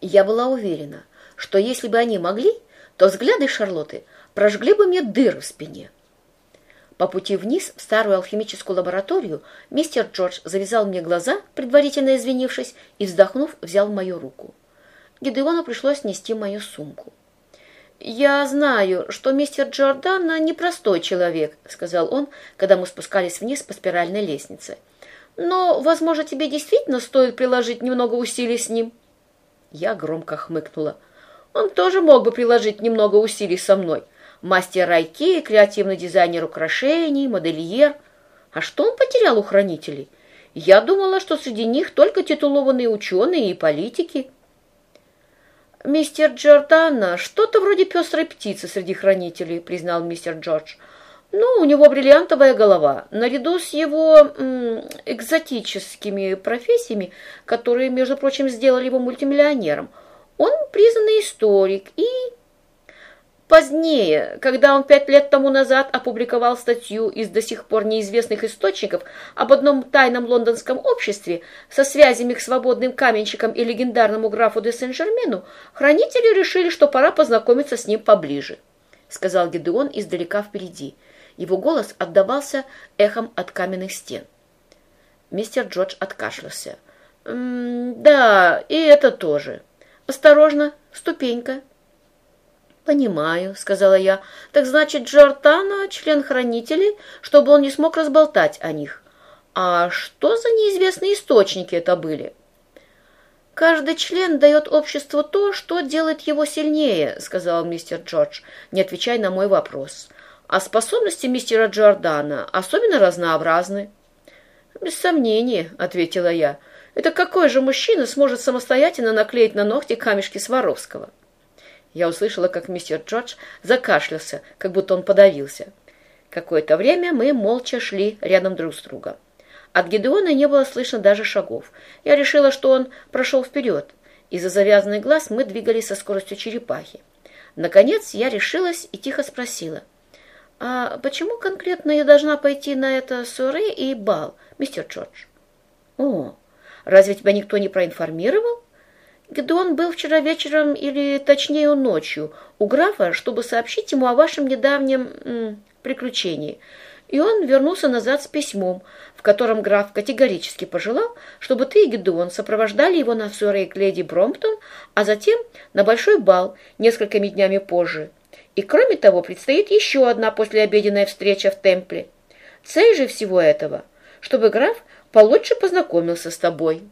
Я была уверена, что если бы они могли, то взгляды Шарлотты прожгли бы мне дыры в спине. По пути вниз в старую алхимическую лабораторию мистер Джордж завязал мне глаза, предварительно извинившись, и, вздохнув, взял мою руку. Гидеону пришлось нести мою сумку. «Я знаю, что мистер Джордана непростой человек», — сказал он, когда мы спускались вниз по спиральной лестнице. «Но, возможно, тебе действительно стоит приложить немного усилий с ним». Я громко хмыкнула. «Он тоже мог бы приложить немного усилий со мной. Мастер Райки, креативный дизайнер украшений, модельер. А что он потерял у хранителей? Я думала, что среди них только титулованные ученые и политики». «Мистер Джордана, что-то вроде пестрой птицы среди хранителей», — признал мистер Джордж. «Ну, у него бриллиантовая голова, наряду с его экзотическими профессиями, которые, между прочим, сделали его мультимиллионером. Он признанный историк и Позднее, когда он пять лет тому назад опубликовал статью из до сих пор неизвестных источников об одном тайном лондонском обществе со связями к свободным каменщикам и легендарному графу де Сен-Жермену, хранители решили, что пора познакомиться с ним поближе, сказал Гедеон издалека впереди. Его голос отдавался эхом от каменных стен. Мистер Джордж откашлялся. «М -м, «Да, и это тоже. Осторожно, ступенька». «Понимаю», — сказала я. «Так значит, Джордана — член хранителей, чтобы он не смог разболтать о них. А что за неизвестные источники это были?» «Каждый член дает обществу то, что делает его сильнее», — сказал мистер Джордж, не отвечая на мой вопрос. «А способности мистера Джордана особенно разнообразны». «Без сомнения», — ответила я. «Это какой же мужчина сможет самостоятельно наклеить на ногти камешки Сваровского?» Я услышала, как мистер Джордж закашлялся, как будто он подавился. Какое-то время мы молча шли рядом друг с другом. От Гедеона не было слышно даже шагов. Я решила, что он прошел вперед. Из-за завязанных глаз мы двигались со скоростью черепахи. Наконец я решилась и тихо спросила. «А почему конкретно я должна пойти на это суре и бал, мистер Джордж?» «О, разве тебя никто не проинформировал?» Гедеон был вчера вечером, или точнее ночью, у графа, чтобы сообщить ему о вашем недавнем м, приключении. И он вернулся назад с письмом, в котором граф категорически пожелал, чтобы ты и Гедеон сопровождали его на ссоре к леди Бромптон, а затем на большой бал несколькими днями позже. И кроме того, предстоит еще одна послеобеденная встреча в темпле. Цель же всего этого, чтобы граф получше познакомился с тобой».